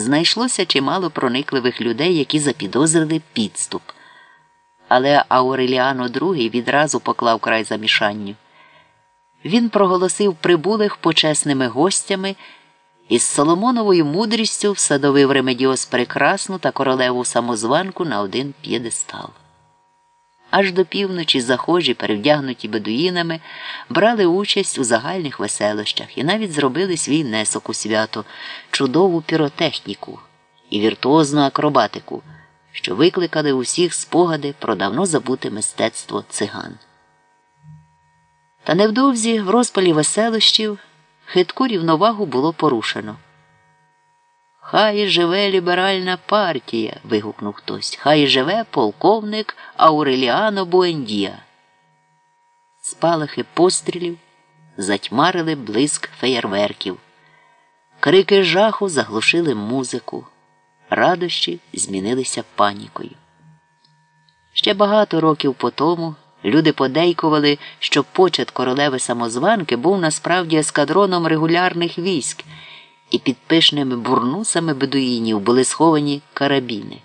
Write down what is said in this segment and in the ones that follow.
знайшлося чимало проникливих людей, які запідозрили підступ. Але Ауреліано II відразу поклав край замішанню. Він проголосив прибулих почесними гостями і з Соломоновою мудрістю всадовив Ремедіос прекрасну та королеву самозванку на один п'єдестал. Аж до півночі захожі, перевдягнуті бедуїнами, брали участь у загальних веселощах і навіть зробили свій внесок у свято, чудову піротехніку і віртуозну акробатику, що викликали усіх спогади про давно забуте мистецтво циган. Та невдовзі в розпалі веселощів хитку рівновагу було порушено. Хай живе ліберальна партія. вигукнув хтось. Хай живе полковник Ауреліано Буендія. Спалахи пострілів затьмарили блиск феєрверків. Крики жаху заглушили музику. Радощі змінилися панікою. Ще багато років по тому люди подейкували, що почет королеви самозванки був насправді ескадроном регулярних військ і під пишними бурнусами бедуїнів були сховані карабіни.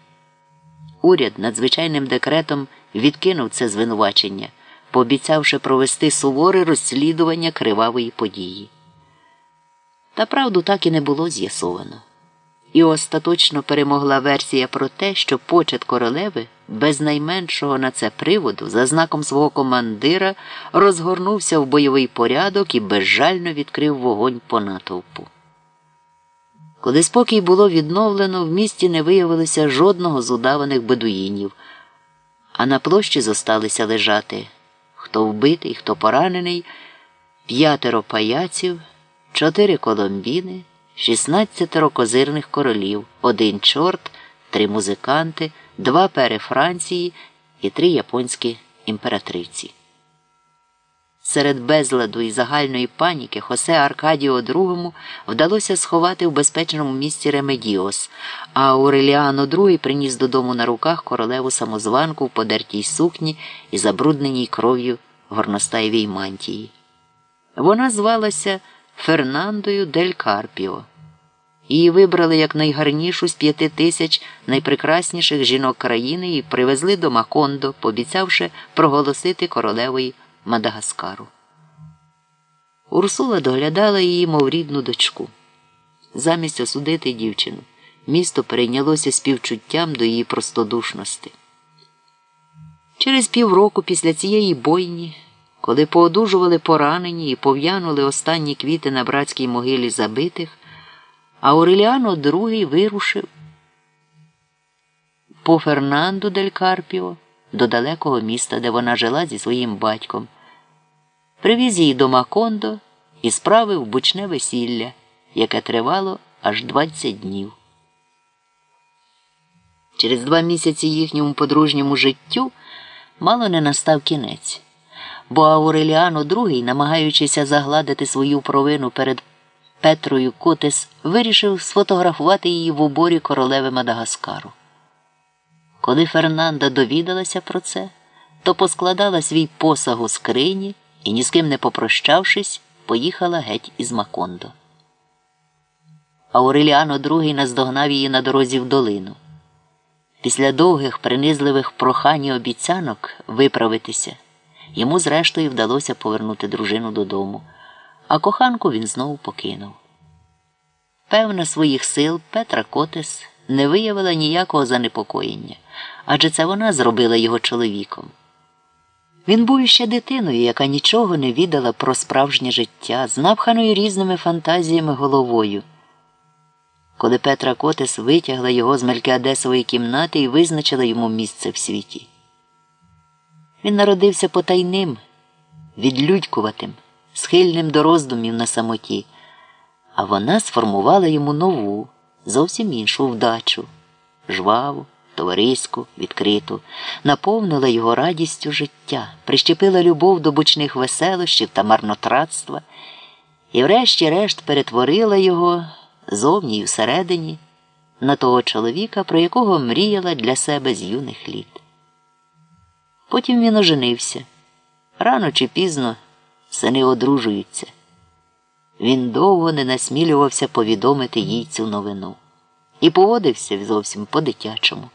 Уряд надзвичайним декретом відкинув це звинувачення, пообіцявши провести суворе розслідування кривавої події. Та правду так і не було з'ясовано. І остаточно перемогла версія про те, що почет королеви без найменшого на це приводу, за знаком свого командира, розгорнувся в бойовий порядок і безжально відкрив вогонь по натовпу. Коли спокій було відновлено, в місті не виявилося жодного з удаваних бедуїнів, а на площі зосталися лежати хто вбитий, хто поранений, п'ятеро паяців, чотири коломбіни, шістнадцятеро козирних королів, один чорт, три музиканти, два пери Франції і три японські імператриці. Серед безладу і загальної паніки Хосе Аркадіо II вдалося сховати в безпечному місці Ремедіос, а Ауреліано II приніс додому на руках королеву самозванку в подертій сукні і забрудненій кров'ю горностаєвій мантії. Вона звалася Фернандою Дель Карпіо. Її вибрали як найгарнішу з п'яти тисяч найпрекрасніших жінок країни і привезли до Макондо, пообіцявши проголосити королевою. Мадагаскару. Урсула доглядала її, мов рідну дочку. Замість осудити дівчину, місто перейнялося співчуттям до її простодушності. Через півроку після цієї бойні, коли поодужували поранені і пов'янули останні квіти на братській могилі забитих, Ауреліано II вирушив по Фернанду дель Карпіо до далекого міста, де вона жила зі своїм батьком привіз її до Макондо і справив бучне весілля, яке тривало аж 20 днів. Через два місяці їхньому подружньому життю мало не настав кінець, бо Ауреліано II, намагаючися загладити свою провину перед Петрою Котес, вирішив сфотографувати її в уборі королеви Мадагаскару. Коли Фернанда довідалася про це, то поскладала свій посаг у скрині і, ні з ким не попрощавшись, поїхала геть із Макондо. Ауреліано II наздогнав її на дорозі в долину. Після довгих принизливих прохань і обіцянок виправитися, йому, зрештою, вдалося повернути дружину додому, а коханку він знову покинув. Певна своїх сил Петра Котес не виявила ніякого занепокоєння, адже це вона зробила його чоловіком. Він був іще дитиною, яка нічого не відала про справжнє життя, з напханою різними фантазіями головою. Коли Петра Котес витягла його з Мелькіадесової кімнати і визначила йому місце в світі. Він народився потайним, відлюдькуватим, схильним до роздумів на самоті, а вона сформувала йому нову, зовсім іншу вдачу, жваву товариську, відкриту, наповнила його радістю життя, прищепила любов до бучних веселощів та марнотратства і, врешті-решт, перетворила його зовні й всередині на того чоловіка, про якого мріяла для себе з юних літ. Потім він оженився. Рано чи пізно сини одружуються. Він довго не насмілювався повідомити їй цю новину. і поводився зовсім по-дитячому.